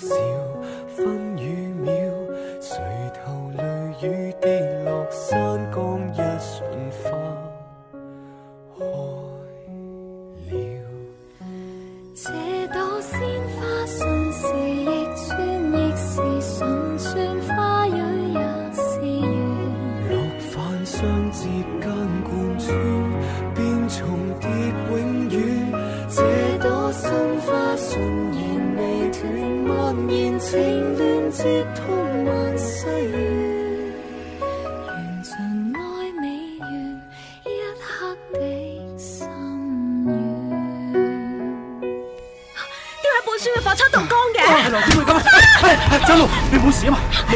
小。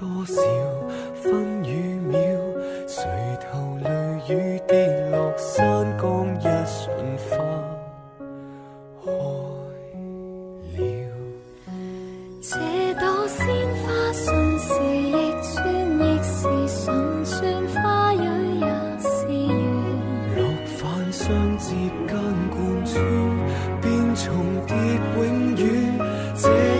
多少分与秒，垂头泪雨跌落，山岗一瞬花开了。这朵鲜花，瞬时亦转，亦是瞬转花蕊也是缘。落瓣相接间贯穿，便重叠，永远。这。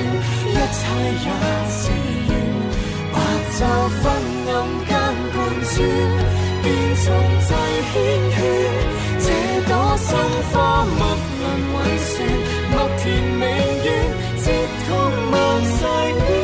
一切也是缘，白昼昏暗间半转，便重制圈圈，这朵生花莫能毁损，麦田微雨，接通万世缘。